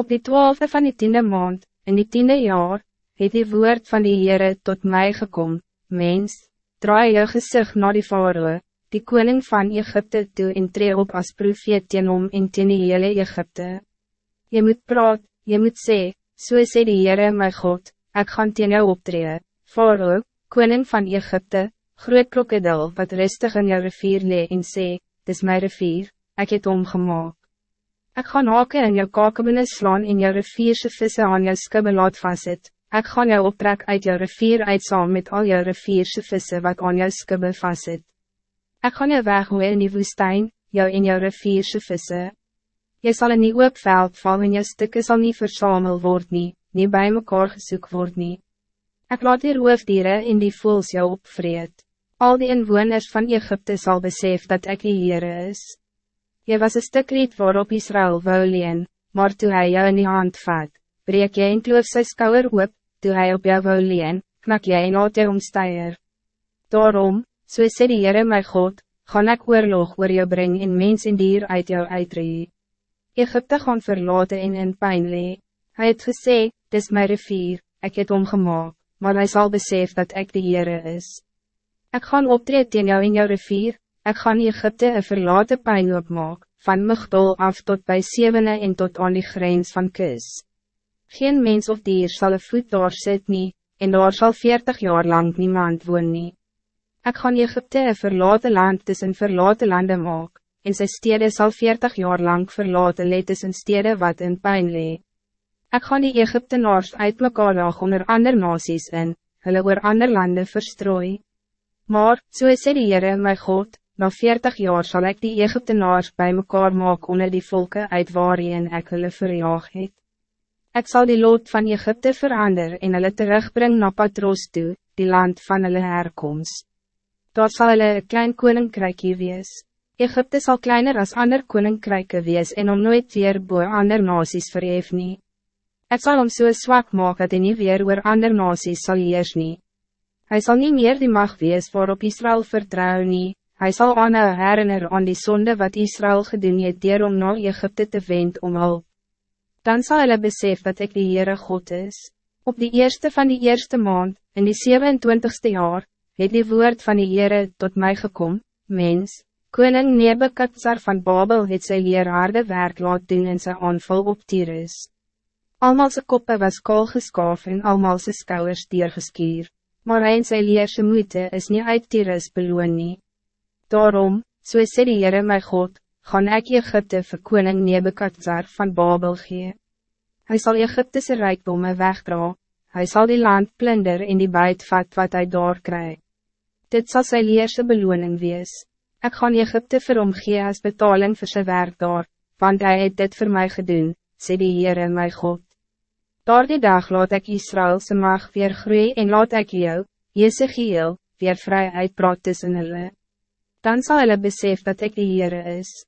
Op die twaalfde van die tiende maand, in die tiende jaar, het die woord van die Heere tot mij gekom, Mens, draai jou gezicht naar die Faroe, die koning van Egypte toe en tree op as profeet teen hom en teen die hele Egypte. Je moet praat, je moet sê, so sê die Heere my God, ek gaan teen jou optree, Faroe, koning van Egypte, groot krokodil wat rustig in jou rivier lee en sê, dis my rivier, ek het omgemaak. Ik ga haken in jou kakebene slaan en jou rivierse visse aan jou skibbe laat vastzet. Ik ga jou optrek uit jou rivier uit saam met al jou rivierse visse wat aan jou skibbe vastzet. Ik ga jou weghoe in die woestijn, jou en jou rivierse visse. Jy sal in die oopveld val en jou stukken zal niet versamel word nie, nie by mekaar gesoek word nie. Ek laat die roofdieren in die voels jou opvreed. Al die inwoners van Egypte zal besef dat ik die Heere is. Je was een stuk riet waarop Israël wou leen, maar toen hij jou in die hand vat, breek jy en kloof sy skouwer op, toe hy op jou wou leen, knak jy en laat jy omstuier. Daarom, so sê die Heere my God, gaan ek oorlog oor jou bring en mens en dier uit jou uitree. Egypte gaan verlaten en in pijn lee. Hy het gesê, dis my rivier, ek het omgemaak, maar hij zal besef dat ik de Heere is. Ik gaan optreden in jou in jou rivier, Ik ga Egypte een verlaten pijn opmaak, van Migdol af tot bij Sevene en tot aan die grens van Kus. Geen mens of dier zal een voet daar sit nie, en daar zal veertig jaar lang niemand woon nie. Ek gaan Egypte een verlaten land tussen verlaten landen maak, en sy stede sal veertig jaar lang verlaten leed tussen stede wat in pijn lee. Ek gaan die Egyptenaars uit mekaar lag onder ander nasies in, hulle oor ander landen verstrooi. Maar, so sê die Heere my God, Na veertig jaar zal ik die Egyptenaars bij mekaar maak onder die volken uit waarin ek hulle verjaag het. Ek sal die lood van Egypte verander en hulle terugbring na Patros toe, die land van hulle herkomst. Daar zal hulle een klein koninkrijkje wees. Egypte zal kleiner als ander koninkrijke wees en om nooit weer boe ander nasies verhef nie. Ek sal om so zwak maak dat hy nie weer oor ander nasies sal heers nie. Hy sal nie meer die mag wees waarop Israël vertrouw nie, Hij zal aan haar herinner aan die zonde wat Israël gedoen het dier om naar Egypte te wend om hulp. Dan zal hulle besef dat ik de Heere God is. Op die eerste van die eerste maand, in die 27ste jaar, het die woord van die Heere tot mij gekom, mens, koning Nebekadzar van Babel het sy leerhaarde werk laat doen in sy aanval op Tyrus. Almal sy koppe was kool geskaaf en almal sy skouwers deurgeskier, maar hy en sy leerse moeite is niet uit Tyrus beloon nie. Daarom, so sê die Heere my God, gaan ek Egypte vir koning Nebekadzar van Babel gee. Hy sal Egyptese rijkdomme wegdra, hy sal die land plunder en die buit vat wat hy daar kry. Dit zal sy leerse beloning wees. Ek gaan Egypte vir hom gee as betaling vir sy werk daar, want hij het dit voor mij gedoen, sê die Heere my God. Daar die dag laat ek Israëlse mag weer groei en laat ek jou, Jezegiel, weer vrij uitpraat tussen hulle dan zal hulle besef dat ik de Heere is.